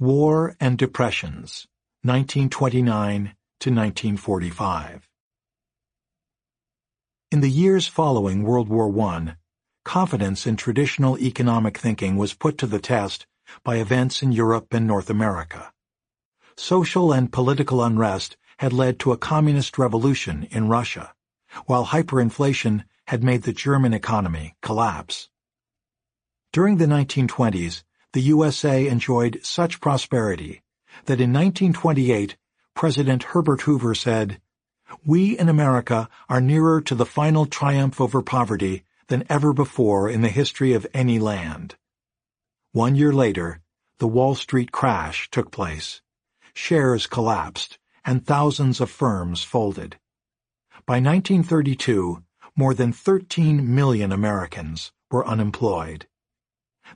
War and Depressions, 1929 to 1945. In the years following World War I, confidence in traditional economic thinking was put to the test by events in Europe and North America. Social and political unrest had led to a communist revolution in Russia, while hyperinflation had made the German economy collapse. During the 1920s, the USA enjoyed such prosperity that in 1928 President Herbert Hoover said, We in America are nearer to the final triumph over poverty than ever before in the history of any land. One year later, the Wall Street crash took place. Shares collapsed, and thousands of firms folded. By 1932, more than 13 million Americans were unemployed.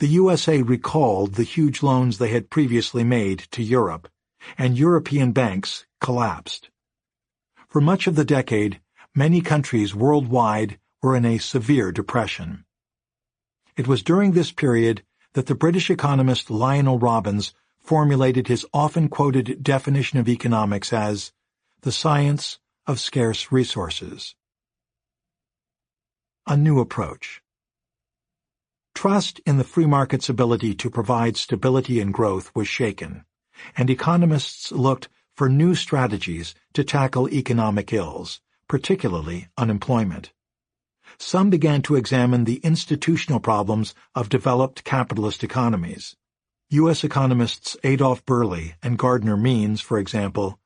The USA recalled the huge loans they had previously made to Europe, and European banks collapsed. For much of the decade, many countries worldwide were in a severe depression. It was during this period that the British economist Lionel Robbins formulated his often quoted definition of economics as the science of scarce resources. A new approach. Trust in the free market's ability to provide stability and growth was shaken, and economists looked for new strategies to tackle economic ills, particularly unemployment. Some began to examine the institutional problems of developed capitalist economies. U.S. economists Adolph Berle and Gardner Means, for example,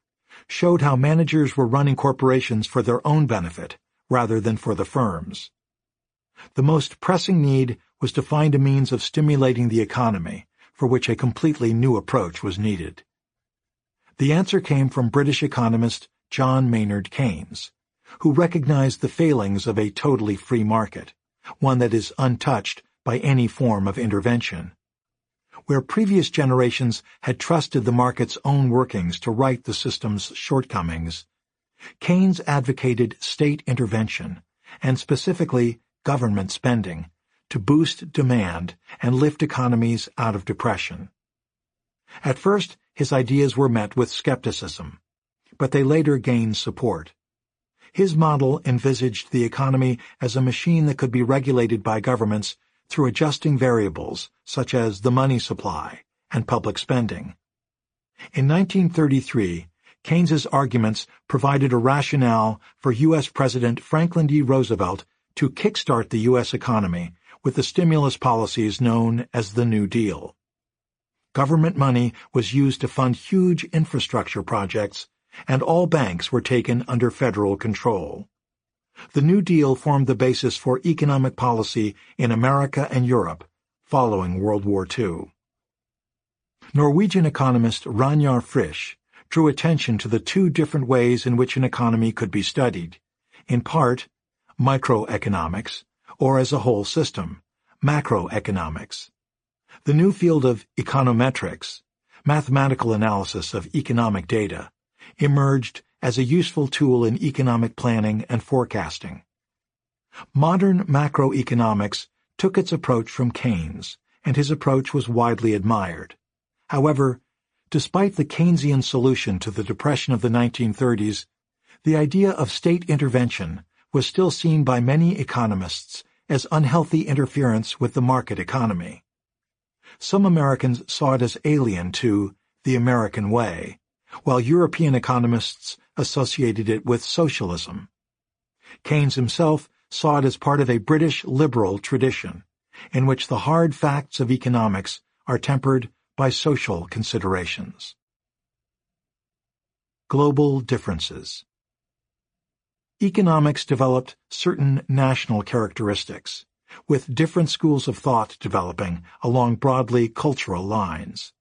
showed how managers were running corporations for their own benefit rather than for the firms. The most pressing need was to find a means of stimulating the economy, for which a completely new approach was needed. The answer came from British economist John Maynard Keynes, who recognized the failings of a totally free market, one that is untouched by any form of intervention. Where previous generations had trusted the market's own workings to right the system's shortcomings, Keynes advocated state intervention, and specifically government spending to boost demand and lift economies out of depression. At first, his ideas were met with skepticism, but they later gained support. His model envisaged the economy as a machine that could be regulated by governments through adjusting variables such as the money supply and public spending. In 1933, Keynes's arguments provided a rationale for U.S. President Franklin D. Roosevelt to kickstart the U.S. economy with the stimulus policies known as the New Deal. Government money was used to fund huge infrastructure projects, and all banks were taken under federal control. The New Deal formed the basis for economic policy in America and Europe following World War II. Norwegian economist Ragnar Frisch drew attention to the two different ways in which an economy could be studied, in part microeconomics, or as a whole system, macroeconomics. The new field of econometrics, mathematical analysis of economic data, emerged as a useful tool in economic planning and forecasting. Modern macroeconomics took its approach from Keynes, and his approach was widely admired. However, despite the Keynesian solution to the Depression of the 1930s, the idea of state intervention was still seen by many economists as unhealthy interference with the market economy. Some Americans saw it as alien to the American way, while European economists associated it with socialism. Keynes himself saw it as part of a British liberal tradition, in which the hard facts of economics are tempered by social considerations. Global Differences economics developed certain national characteristics, with different schools of thought developing along broadly cultural lines.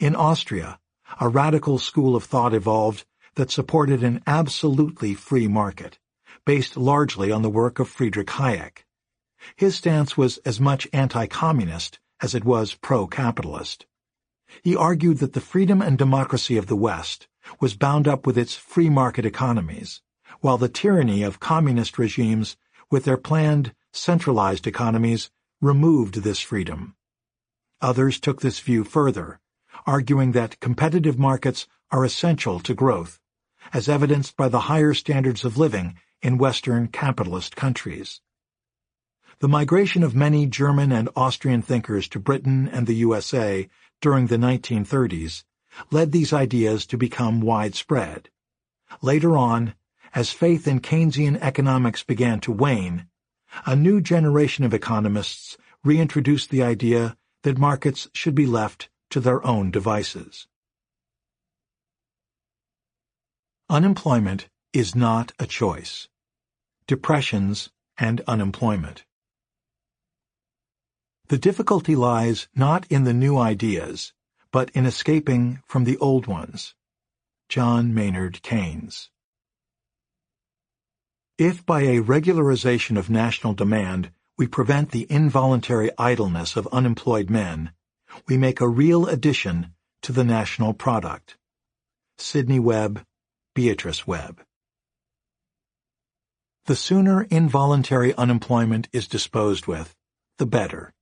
In Austria, a radical school of thought evolved that supported an absolutely free market, based largely on the work of Friedrich Hayek. His stance was as much anti-communist as it was pro-capitalist. He argued that the freedom and democracy of the West was bound up with its free market economies, while the tyranny of communist regimes, with their planned, centralized economies, removed this freedom. Others took this view further, arguing that competitive markets are essential to growth, as evidenced by the higher standards of living in Western capitalist countries. The migration of many German and Austrian thinkers to Britain and the USA during the 1930s led these ideas to become widespread. Later on, as faith in Keynesian economics began to wane, a new generation of economists reintroduced the idea that markets should be left to their own devices. Unemployment is not a choice. Depressions and unemployment. The difficulty lies not in the new ideas, but in escaping from the old ones. John Maynard Keynes if by a regularization of national demand we prevent the involuntary idleness of unemployed men, we make a real addition to the national product. Sidney Webb, Beatrice Webb. The sooner involuntary unemployment is disposed with, the better.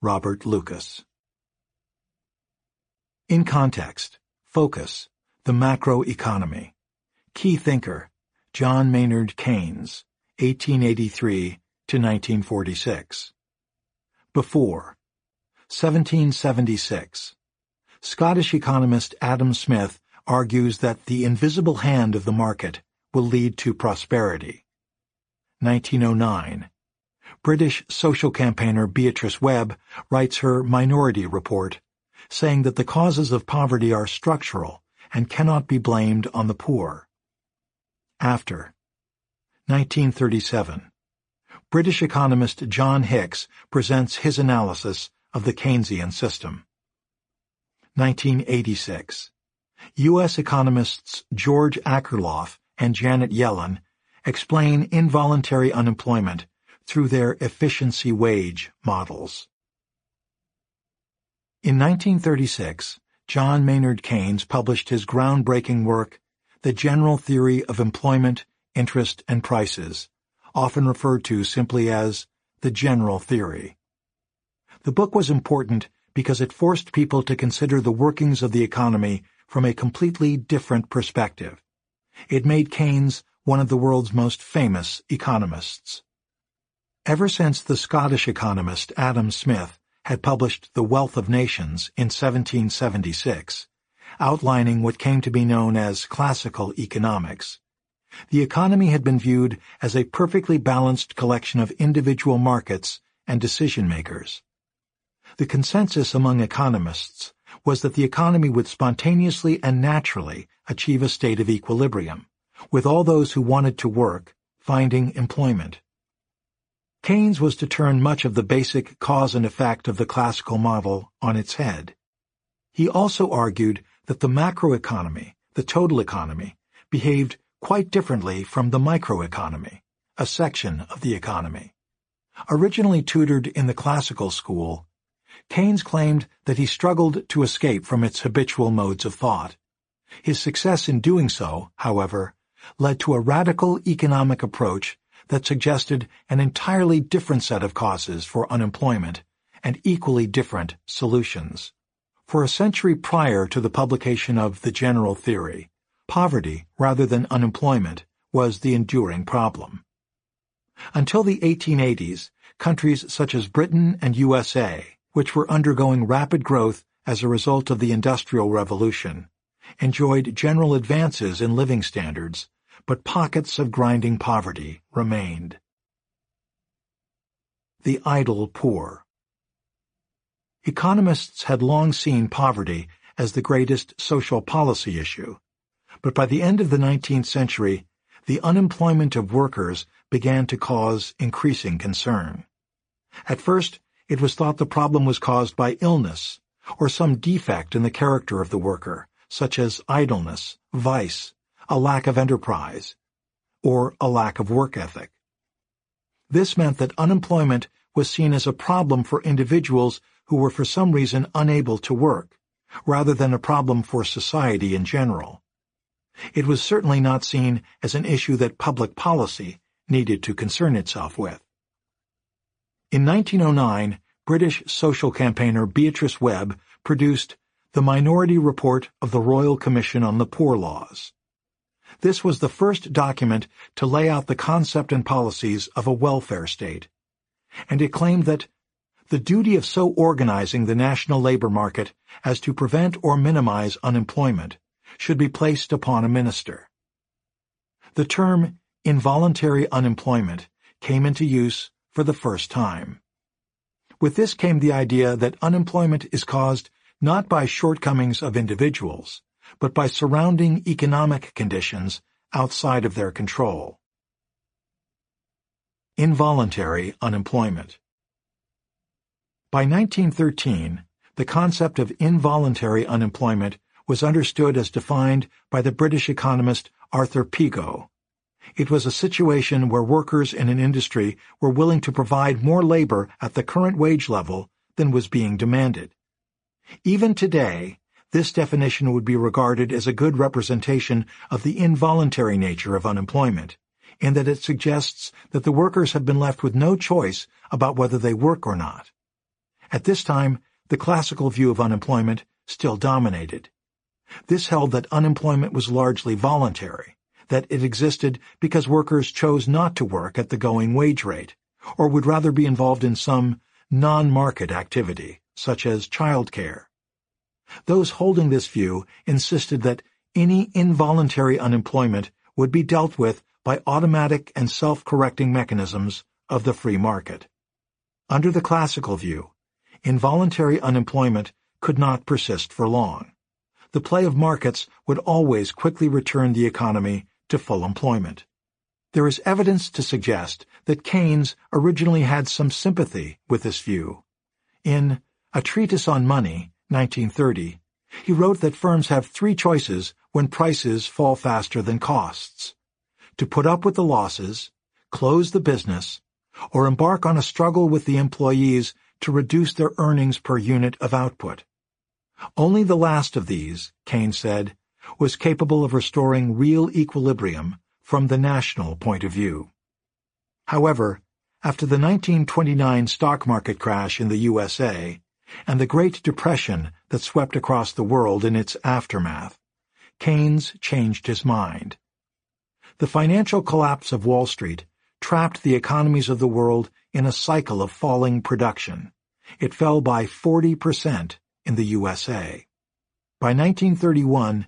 Robert Lucas. In context, focus, the macroeconomy. Key thinker, John Maynard Keynes, 1883 to 1946. Before 1776. Scottish economist Adam Smith argues that the invisible hand of the market will lead to prosperity. 1909. British social campaigner Beatrice Webb writes her Minority Report, saying that the causes of poverty are structural and cannot be blamed on the poor after. 1937. British economist John Hicks presents his analysis of the Keynesian system. 1986. U.S. economists George Akerlof and Janet Yellen explain involuntary unemployment through their efficiency wage models. In 1936, John Maynard Keynes published his groundbreaking work the general theory of employment, interest, and prices, often referred to simply as the general theory. The book was important because it forced people to consider the workings of the economy from a completely different perspective. It made Keynes one of the world's most famous economists. Ever since the Scottish economist Adam Smith had published The Wealth of Nations in 1776, outlining what came to be known as classical economics. The economy had been viewed as a perfectly balanced collection of individual markets and decision-makers. The consensus among economists was that the economy would spontaneously and naturally achieve a state of equilibrium, with all those who wanted to work finding employment. Keynes was to turn much of the basic cause and effect of the classical model on its head. He also argued that the macroeconomy, the total economy, behaved quite differently from the microeconomy, a section of the economy. Originally tutored in the classical school, Keynes claimed that he struggled to escape from its habitual modes of thought. His success in doing so, however, led to a radical economic approach that suggested an entirely different set of causes for unemployment and equally different solutions. For a century prior to the publication of the general theory, poverty, rather than unemployment, was the enduring problem. Until the 1880s, countries such as Britain and USA, which were undergoing rapid growth as a result of the Industrial Revolution, enjoyed general advances in living standards, but pockets of grinding poverty remained. The Idle Poor Economists had long seen poverty as the greatest social policy issue, but by the end of the 19th century, the unemployment of workers began to cause increasing concern. At first, it was thought the problem was caused by illness or some defect in the character of the worker, such as idleness, vice, a lack of enterprise, or a lack of work ethic. This meant that unemployment was seen as a problem for individuals who were for some reason unable to work, rather than a problem for society in general. It was certainly not seen as an issue that public policy needed to concern itself with. In 1909, British social campaigner Beatrice Webb produced the Minority Report of the Royal Commission on the Poor Laws. This was the first document to lay out the concept and policies of a welfare state, and it claimed that the duty of so organizing the national labor market as to prevent or minimize unemployment should be placed upon a minister. The term involuntary unemployment came into use for the first time. With this came the idea that unemployment is caused not by shortcomings of individuals, but by surrounding economic conditions outside of their control. Involuntary unemployment by 1913, the concept of involuntary unemployment was understood as defined by the British economist Arthur Pigou. It was a situation where workers in an industry were willing to provide more labor at the current wage level than was being demanded. Even today, this definition would be regarded as a good representation of the involuntary nature of unemployment, in that it suggests that the workers have been left with no choice about whether they work or not. At this time, the classical view of unemployment still dominated. This held that unemployment was largely voluntary, that it existed because workers chose not to work at the going wage rate, or would rather be involved in some non-market activity, such as childcare. Those holding this view insisted that any involuntary unemployment would be dealt with by automatic and self-correcting mechanisms of the free market. Under the classical view, involuntary unemployment could not persist for long. The play of markets would always quickly return the economy to full employment. There is evidence to suggest that Keynes originally had some sympathy with this view. In A Treatise on Money, 1930, he wrote that firms have three choices when prices fall faster than costs. To put up with the losses, close the business, or embark on a struggle with the employees to reduce their earnings per unit of output. Only the last of these, Keynes said, was capable of restoring real equilibrium from the national point of view. However, after the 1929 stock market crash in the USA and the Great Depression that swept across the world in its aftermath, Keynes changed his mind. The financial collapse of Wall Street trapped the economies of the world in a cycle of falling production. It fell by 40% in the USA. By 1931,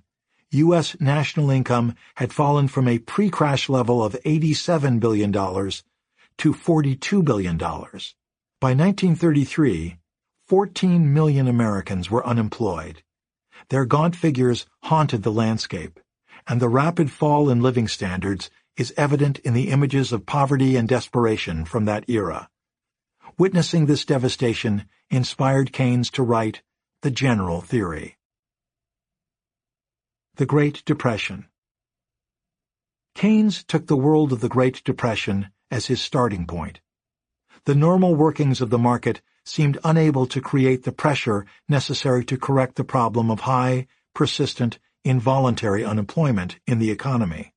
U.S. national income had fallen from a pre-crash level of $87 billion to $42 billion. By 1933, 14 million Americans were unemployed. Their gaunt figures haunted the landscape, and the rapid fall in living standards is evident in the images of poverty and desperation from that era. Witnessing this devastation inspired Keynes to write The General Theory. The Great Depression Keynes took the world of the Great Depression as his starting point. The normal workings of the market seemed unable to create the pressure necessary to correct the problem of high, persistent, involuntary unemployment in the economy.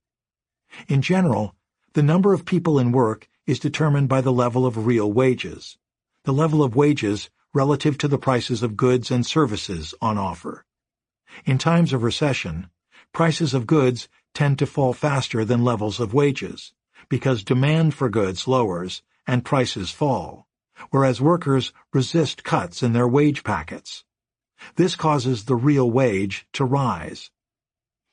In general, the number of people in work is determined by the level of real wages, the level of wages relative to the prices of goods and services on offer. In times of recession, prices of goods tend to fall faster than levels of wages, because demand for goods lowers and prices fall, whereas workers resist cuts in their wage packets. This causes the real wage to rise.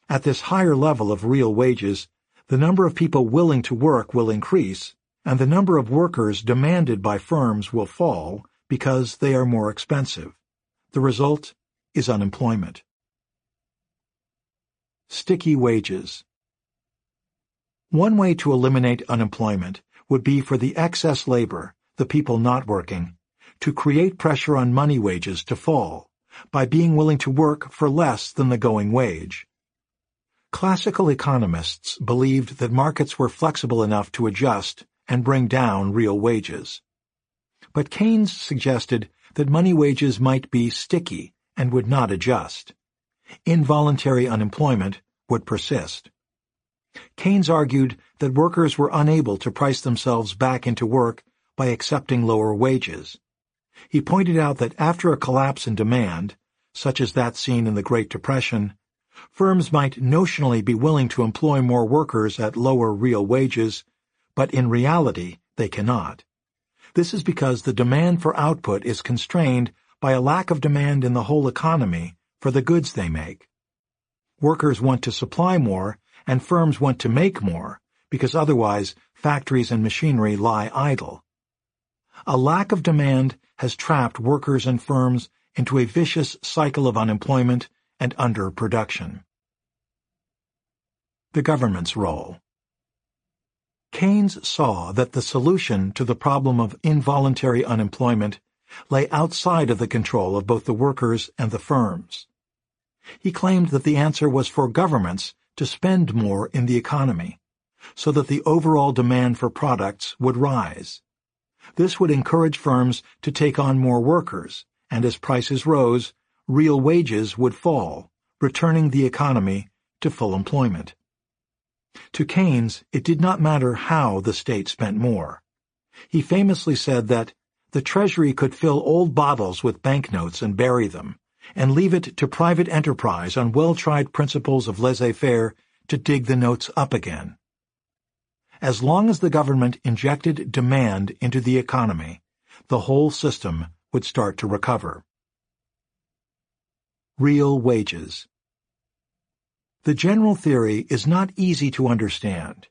At this higher level of real wages, the number of people willing to work will increase, and the number of workers demanded by firms will fall because they are more expensive. The result is unemployment. Sticky wages. One way to eliminate unemployment would be for the excess labor, the people not working, to create pressure on money wages to fall by being willing to work for less than the going wage. Classical economists believed that markets were flexible enough to adjust and bring down real wages. But Keynes suggested that money wages might be sticky and would not adjust. Involuntary unemployment would persist. Keynes argued that workers were unable to price themselves back into work by accepting lower wages. He pointed out that after a collapse in demand, such as that seen in the Great Depression, firms might notionally be willing to employ more workers at lower real wages but in reality they cannot. This is because the demand for output is constrained by a lack of demand in the whole economy for the goods they make. Workers want to supply more, and firms want to make more, because otherwise factories and machinery lie idle. A lack of demand has trapped workers and firms into a vicious cycle of unemployment and underproduction. The government's role Keynes saw that the solution to the problem of involuntary unemployment lay outside of the control of both the workers and the firms. He claimed that the answer was for governments to spend more in the economy, so that the overall demand for products would rise. This would encourage firms to take on more workers, and as prices rose, real wages would fall, returning the economy to full employment. To Keynes, it did not matter how the state spent more. He famously said that the Treasury could fill old bottles with banknotes and bury them, and leave it to private enterprise on well-tried principles of laissez-faire to dig the notes up again. As long as the government injected demand into the economy, the whole system would start to recover. Real wages the general theory is not easy to understand.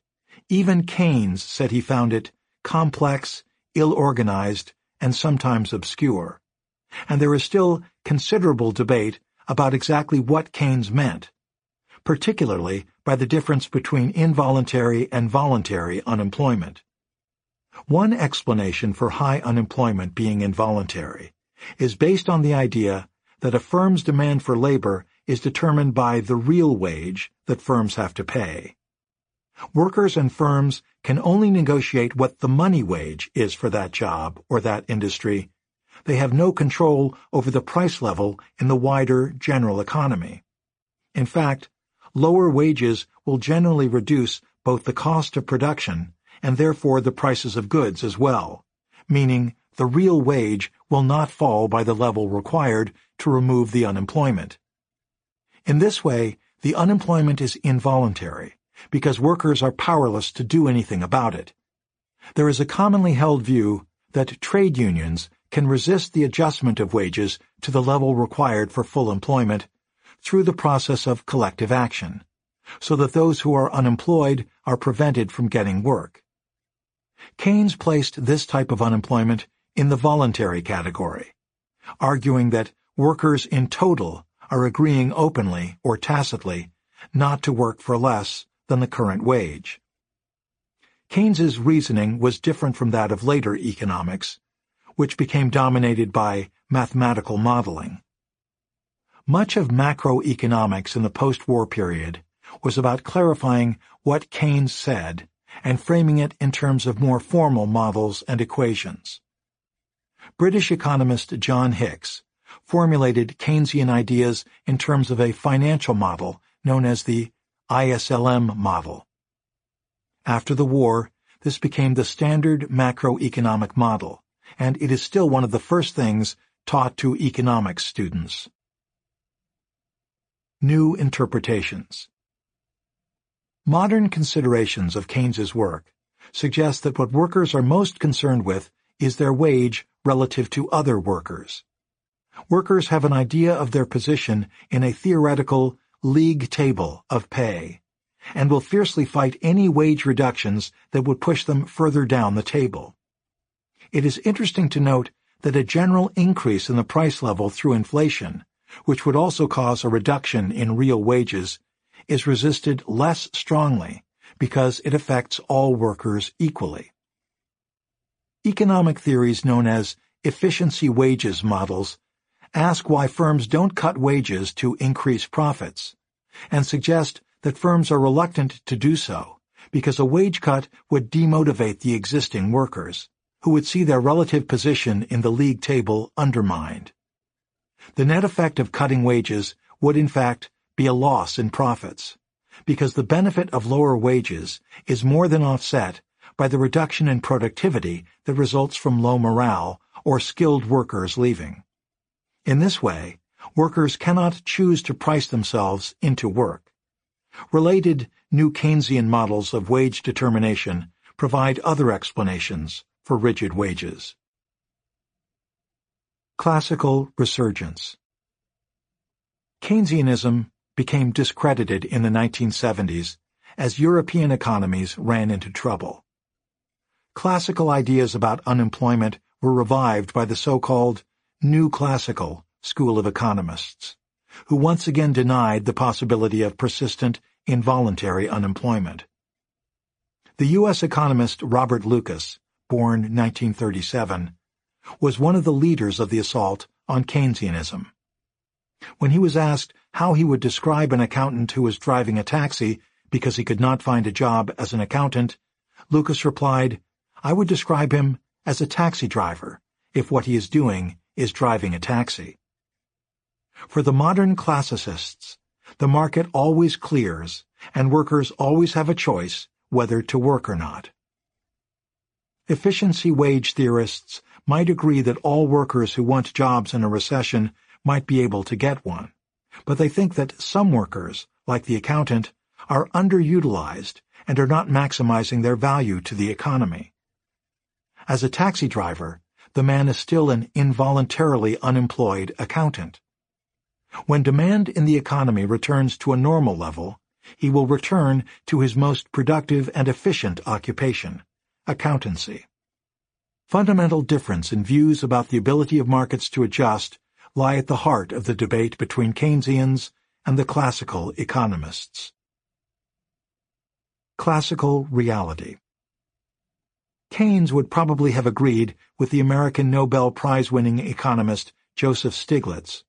Even Keynes said he found it complex, ill-organized, and sometimes obscure. And there is still considerable debate about exactly what Keynes meant, particularly by the difference between involuntary and voluntary unemployment. One explanation for high unemployment being involuntary is based on the idea that a firm's demand for labor is determined by the real wage that firms have to pay. Workers and firms can only negotiate what the money wage is for that job or that industry. They have no control over the price level in the wider general economy. In fact, lower wages will generally reduce both the cost of production and therefore the prices of goods as well, meaning the real wage will not fall by the level required to remove the unemployment. In this way, the unemployment is involuntary, because workers are powerless to do anything about it. There is a commonly held view that trade unions can resist the adjustment of wages to the level required for full employment through the process of collective action, so that those who are unemployed are prevented from getting work. Keynes placed this type of unemployment in the voluntary category, arguing that workers in total are agreeing openly or tacitly not to work for less than the current wage. Keynes's reasoning was different from that of later economics, which became dominated by mathematical modeling. Much of macroeconomics in the post-war period was about clarifying what Keynes said and framing it in terms of more formal models and equations. British economist John Hicks formulated Keynesian ideas in terms of a financial model known as the ISLM model. After the war, this became the standard macroeconomic model, and it is still one of the first things taught to economics students. New Interpretations Modern considerations of Keynes's work suggest that what workers are most concerned with is their wage relative to other workers workers have an idea of their position in a theoretical league table of pay and will fiercely fight any wage reductions that would push them further down the table. It is interesting to note that a general increase in the price level through inflation, which would also cause a reduction in real wages, is resisted less strongly because it affects all workers equally. Economic theories known as efficiency wages models ask why firms don't cut wages to increase profits, and suggest that firms are reluctant to do so because a wage cut would demotivate the existing workers, who would see their relative position in the league table undermined. The net effect of cutting wages would in fact be a loss in profits, because the benefit of lower wages is more than offset by the reduction in productivity that results from low morale or skilled workers leaving. In this way, workers cannot choose to price themselves into work. Related new Keynesian models of wage determination provide other explanations for rigid wages. Classical Resurgence Keynesianism became discredited in the 1970s as European economies ran into trouble. Classical ideas about unemployment were revived by the so-called New Classical School of Economists, who once again denied the possibility of persistent, involuntary unemployment. The U.S. economist Robert Lucas, born 1937, was one of the leaders of the assault on Keynesianism. When he was asked how he would describe an accountant who was driving a taxi because he could not find a job as an accountant, Lucas replied, I would describe him as a taxi driver if what he is doing is driving a taxi. For the modern classicists, the market always clears and workers always have a choice whether to work or not. Efficiency wage theorists might agree that all workers who want jobs in a recession might be able to get one, but they think that some workers, like the accountant, are underutilized and are not maximizing their value to the economy. As a taxi driver, the man is still an involuntarily unemployed accountant. When demand in the economy returns to a normal level, he will return to his most productive and efficient occupation, accountancy. Fundamental difference in views about the ability of markets to adjust lie at the heart of the debate between Keynesians and the classical economists. Classical Reality Keynes would probably have agreed with the American Nobel Prize-winning economist Joseph Stiglitz,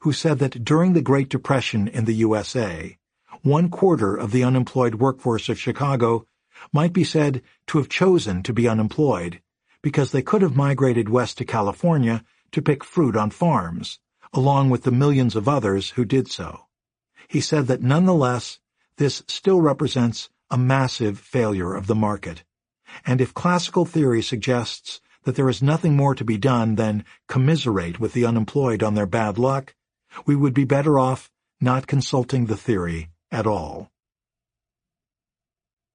who said that during the Great Depression in the USA, one quarter of the unemployed workforce of Chicago might be said to have chosen to be unemployed because they could have migrated west to California to pick fruit on farms, along with the millions of others who did so. He said that nonetheless, this still represents a massive failure of the market and if classical theory suggests that there is nothing more to be done than commiserate with the unemployed on their bad luck, we would be better off not consulting the theory at all.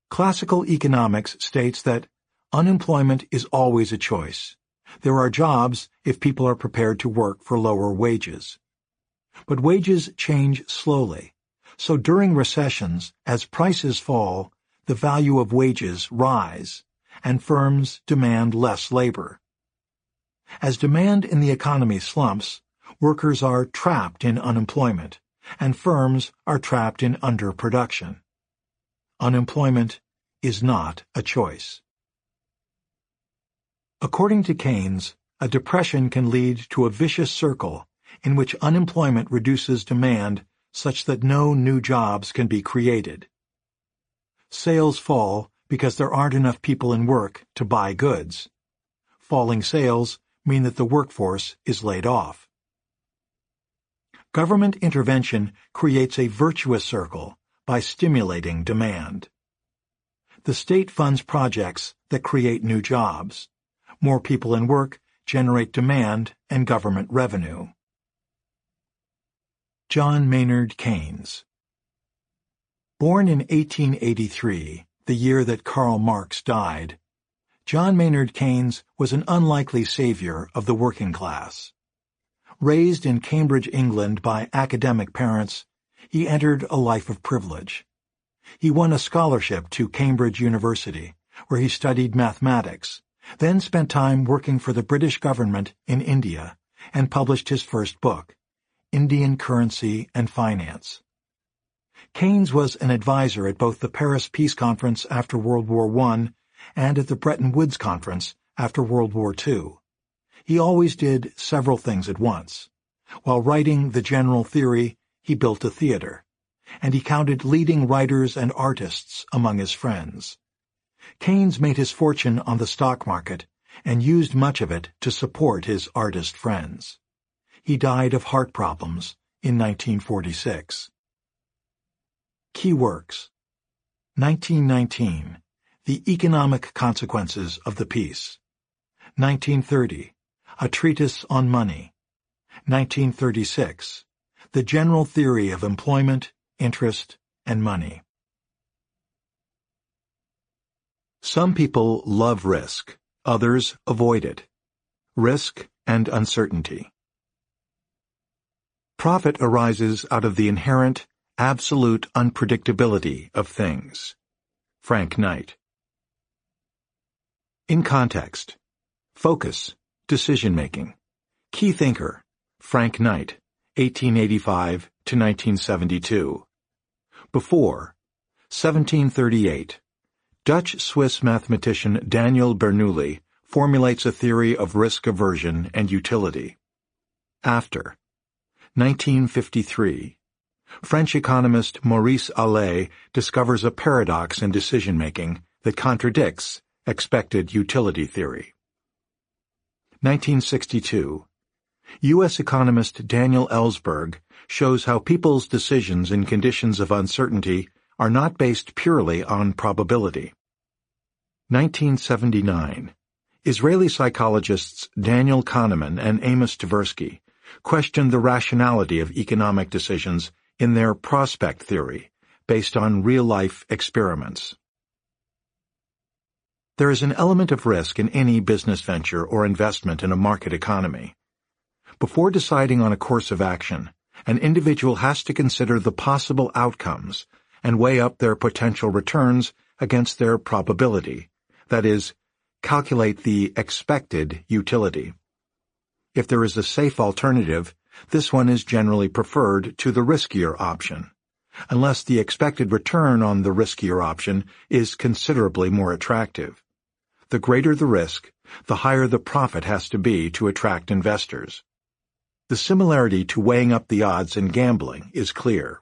Classical economics states that unemployment is always a choice. There are jobs if people are prepared to work for lower wages. But wages change slowly. So during recessions, as prices fall, the value of wages rise and firms demand less labor. As demand in the economy slumps, workers are trapped in unemployment, and firms are trapped in underproduction. Unemployment is not a choice. According to Keynes, a depression can lead to a vicious circle in which unemployment reduces demand such that no new jobs can be created. Sales fall because there aren't enough people in work to buy goods. Falling sales mean that the workforce is laid off. Government intervention creates a virtuous circle by stimulating demand. The state funds projects that create new jobs. More people in work generate demand and government revenue. John Maynard Keynes Born in 1883, the year that Karl Marx died, John Maynard Keynes was an unlikely savior of the working class. Raised in Cambridge, England by academic parents, he entered a life of privilege. He won a scholarship to Cambridge University, where he studied mathematics, then spent time working for the British government in India and published his first book, Indian Currency and Finance. Keynes was an advisor at both the Paris Peace Conference after World War I and at the Bretton Woods Conference after World War II. He always did several things at once. While writing the general theory, he built a theater, and he counted leading writers and artists among his friends. Keynes made his fortune on the stock market and used much of it to support his artist friends. He died of heart problems in 1946. Key Works 1919 The Economic Consequences of the Peace. 1930 A Treatise on Money. 1936 The General Theory of Employment, Interest, and Money. Some people love risk, others avoid it. Risk and uncertainty. Profit arises out of the inherent absolute unpredictability of things. Frank Knight. In context, focus, decision-making. Key thinker, Frank Knight, 1885 to 1972. Before, 1738, Dutch-Swiss mathematician Daniel Bernoulli formulates a theory of risk aversion and utility. After, 1953, French economist Maurice Allais discovers a paradox in decision-making that contradicts expected utility theory. 1962. U.S. economist Daniel Ellsberg shows how people's decisions in conditions of uncertainty are not based purely on probability. 1979. Israeli psychologists Daniel Kahneman and Amos Tversky question the rationality of economic decisions in their prospect theory, based on real-life experiments. There is an element of risk in any business venture or investment in a market economy. Before deciding on a course of action, an individual has to consider the possible outcomes and weigh up their potential returns against their probability, that is, calculate the expected utility. If there is a safe alternative, this one is generally preferred to the riskier option, unless the expected return on the riskier option is considerably more attractive. The greater the risk, the higher the profit has to be to attract investors. The similarity to weighing up the odds in gambling is clear,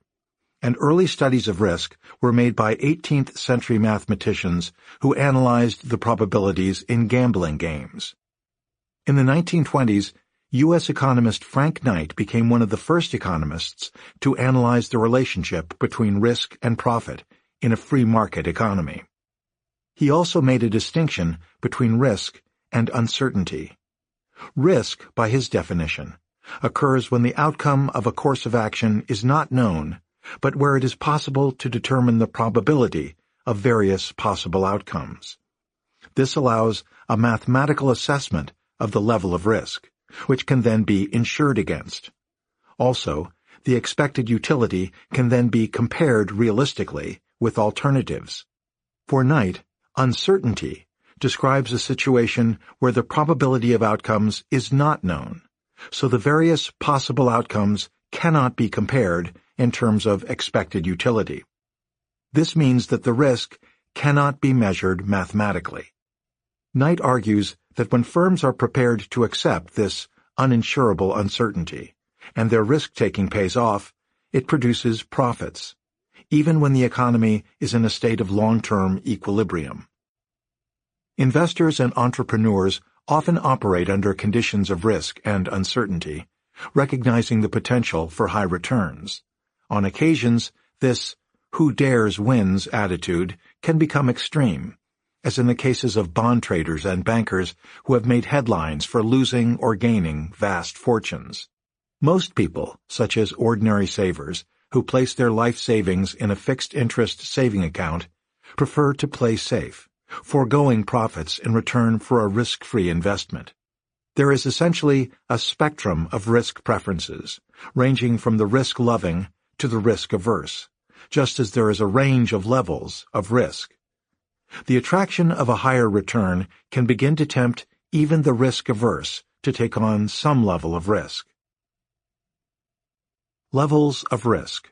and early studies of risk were made by 18th century mathematicians who analyzed the probabilities in gambling games. In the 1920s, U.S. economist Frank Knight became one of the first economists to analyze the relationship between risk and profit in a free market economy. He also made a distinction between risk and uncertainty. Risk, by his definition, occurs when the outcome of a course of action is not known, but where it is possible to determine the probability of various possible outcomes. This allows a mathematical assessment of the level of risk which can then be insured against. Also, the expected utility can then be compared realistically with alternatives. For Knight, uncertainty describes a situation where the probability of outcomes is not known, so the various possible outcomes cannot be compared in terms of expected utility. This means that the risk cannot be measured mathematically. Knight argues that when firms are prepared to accept this uninsurable uncertainty and their risk-taking pays off, it produces profits, even when the economy is in a state of long-term equilibrium. Investors and entrepreneurs often operate under conditions of risk and uncertainty, recognizing the potential for high returns. On occasions, this who dares wins attitude can become extreme, as in the cases of bond traders and bankers who have made headlines for losing or gaining vast fortunes. Most people, such as ordinary savers, who place their life savings in a fixed interest saving account, prefer to play safe, foregoing profits in return for a risk-free investment. There is essentially a spectrum of risk preferences, ranging from the risk-loving to the risk-averse, just as there is a range of levels of risk. The attraction of a higher return can begin to tempt even the risk-averse to take on some level of risk. Levels of risk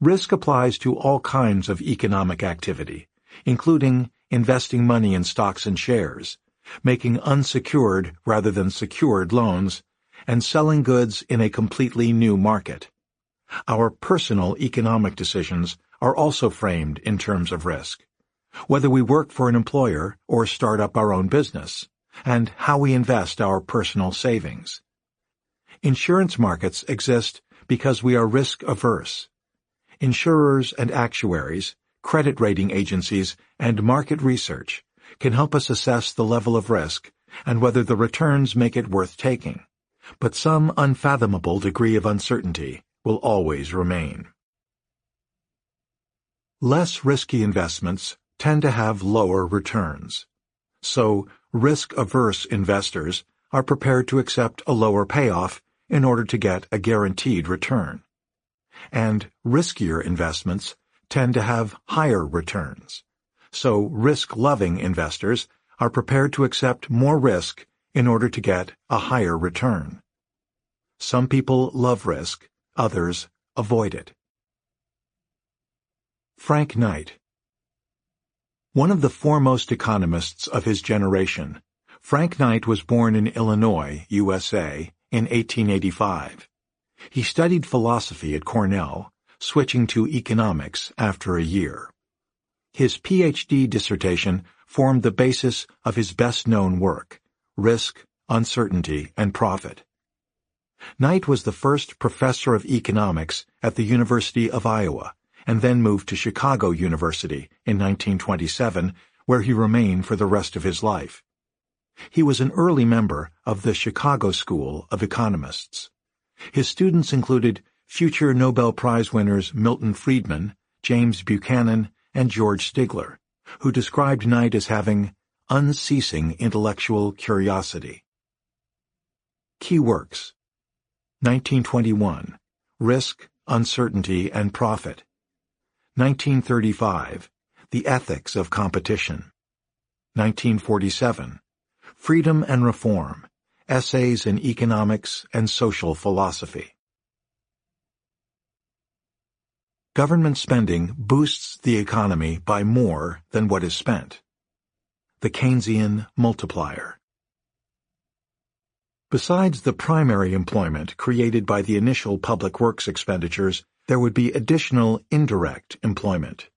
Risk applies to all kinds of economic activity, including investing money in stocks and shares, making unsecured rather than secured loans, and selling goods in a completely new market. Our personal economic decisions are also framed in terms of risk, whether we work for an employer or start up our own business, and how we invest our personal savings. Insurance markets exist because we are risk averse. Insurers and actuaries, credit rating agencies, and market research can help us assess the level of risk and whether the returns make it worth taking. But some unfathomable degree of uncertainty will always remain. Less risky investments tend to have lower returns. So, risk-averse investors are prepared to accept a lower payoff in order to get a guaranteed return. And riskier investments tend to have higher returns. So risk-loving investors are prepared to accept more risk in order to get a higher return. Some people love risk Others avoid it. Frank Knight One of the foremost economists of his generation, Frank Knight was born in Illinois, USA, in 1885. He studied philosophy at Cornell, switching to economics after a year. His PhD dissertation formed the basis of his best-known work, Risk, Uncertainty, and Profit, Knight was the first professor of economics at the University of Iowa and then moved to Chicago University in 1927, where he remained for the rest of his life. He was an early member of the Chicago School of Economists. His students included future Nobel Prize winners Milton Friedman, James Buchanan, and George Stigler, who described Knight as having unceasing intellectual curiosity. Key Works 1921. Risk, Uncertainty, and Profit. 1935. The Ethics of Competition. 1947. Freedom and Reform, Essays in Economics and Social Philosophy. Government spending boosts the economy by more than what is spent. The Keynesian multiplier. Besides the primary employment created by the initial public works expenditures, there would be additional indirect employment.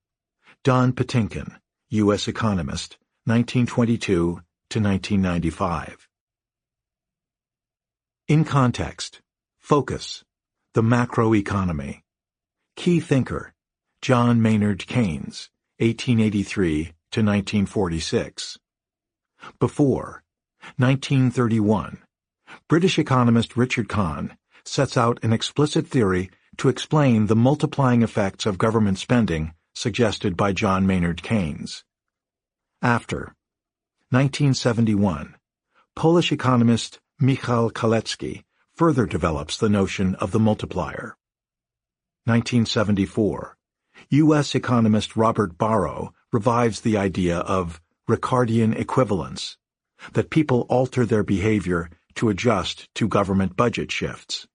Don Patinkin, U.S. economist, 1922 to 1995. In context, focus, the macroeconomy. Key thinker, John Maynard Keynes, 1883 to 1946. Before, 1931, British economist Richard Kahn sets out an explicit theory to explain the multiplying effects of government spending suggested by John Maynard Keynes. After 1971, Polish economist Michał Kalecki further develops the notion of the multiplier. 1974, U.S. economist Robert Barro revives the idea of Ricardian equivalence, that people alter their behavior to adjust to government budget shifts.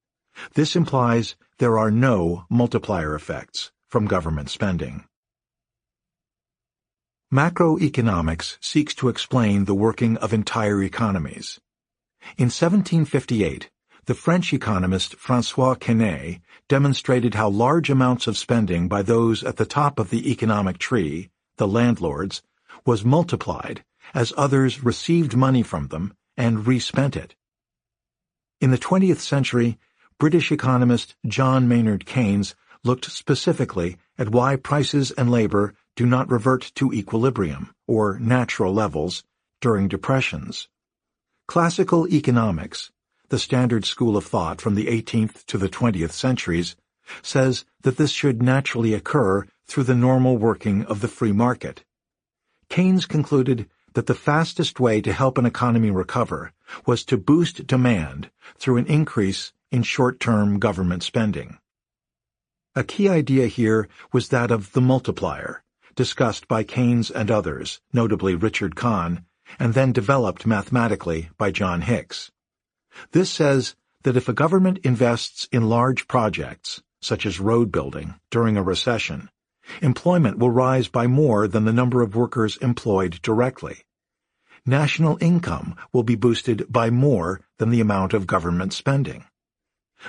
This implies there are no multiplier effects from government spending. Macroeconomics seeks to explain the working of entire economies. In 1758, the French economist François Quesnay demonstrated how large amounts of spending by those at the top of the economic tree, the landlords, was multiplied as others received money from them and respent it. In the 20th century, British economist John Maynard Keynes looked specifically at why prices and labor do not revert to equilibrium, or natural levels, during depressions. Classical economics, the standard school of thought from the 18th to the 20th centuries, says that this should naturally occur through the normal working of the free market. Keynes concluded that the fastest way to help an economy recover was to boost demand through an increase in short-term government spending. A key idea here was that of the multiplier, discussed by Keynes and others, notably Richard Kahn, and then developed mathematically by John Hicks. This says that if a government invests in large projects, such as road building, during a recession, employment will rise by more than the number of workers employed directly national income will be boosted by more than the amount of government spending.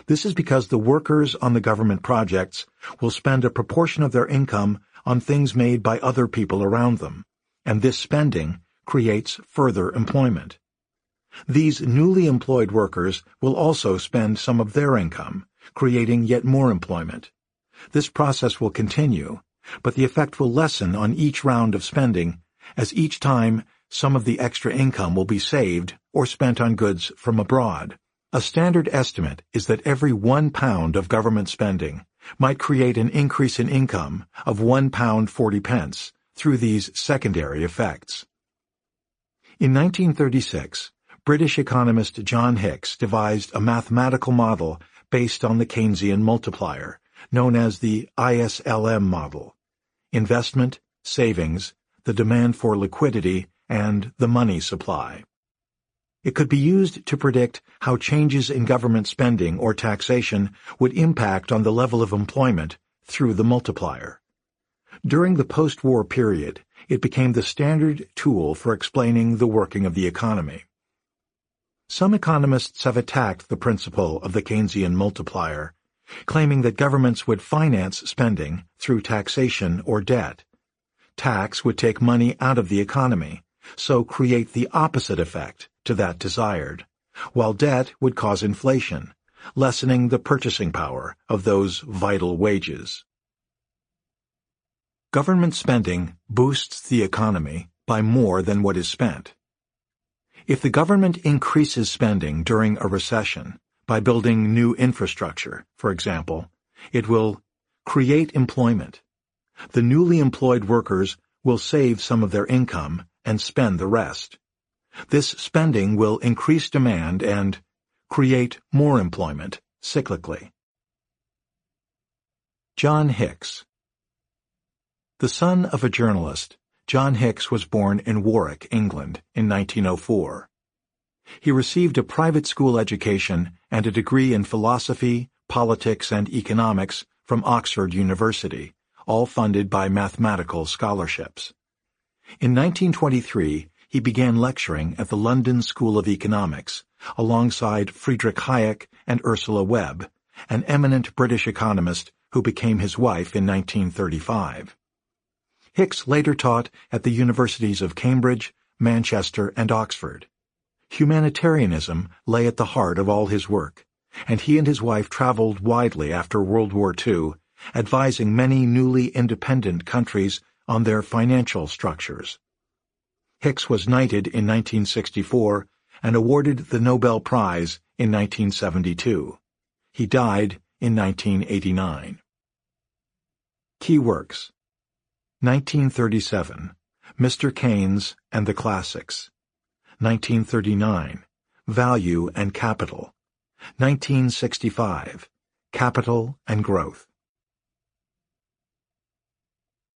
This is because the workers on the government projects will spend a proportion of their income on things made by other people around them, and this spending creates further employment. These newly employed workers will also spend some of their income, creating yet more employment. This process will continue, but the effect will lessen on each round of spending as each time some of the extra income will be saved or spent on goods from abroad. A standard estimate is that every one pound of government spending might create an increase in income of one pound forty pence through these secondary effects. In 1936, British economist John Hicks devised a mathematical model based on the Keynesian multiplier, known as the ISLM model. Investment, savings, the demand for liquidity, and the money supply. It could be used to predict how changes in government spending or taxation would impact on the level of employment through the multiplier. During the post-war period, it became the standard tool for explaining the working of the economy. Some economists have attacked the principle of the Keynesian multiplier, claiming that governments would finance spending through taxation or debt. Tax would take money out of the economy, so create the opposite effect to that desired, while debt would cause inflation, lessening the purchasing power of those vital wages. Government spending boosts the economy by more than what is spent. If the government increases spending during a recession by building new infrastructure, for example, it will create employment. The newly employed workers will save some of their income and spend the rest. This spending will increase demand and create more employment cyclically. John Hicks The son of a journalist, John Hicks was born in Warwick, England, in 1904. He received a private school education and a degree in philosophy, politics, and economics from Oxford University, all funded by mathematical scholarships. In 1923, he began lecturing at the London School of Economics, alongside Friedrich Hayek and Ursula Webb, an eminent British economist who became his wife in 1935. Hicks later taught at the universities of Cambridge, Manchester, and Oxford. Humanitarianism lay at the heart of all his work, and he and his wife traveled widely after World War II, advising many newly independent countries on their financial structures. Hicks was knighted in 1964 and awarded the Nobel Prize in 1972. He died in 1989. Key works 1937 Mr. Keynes and the Classics 1939 Value and Capital 1965 Capital and Growth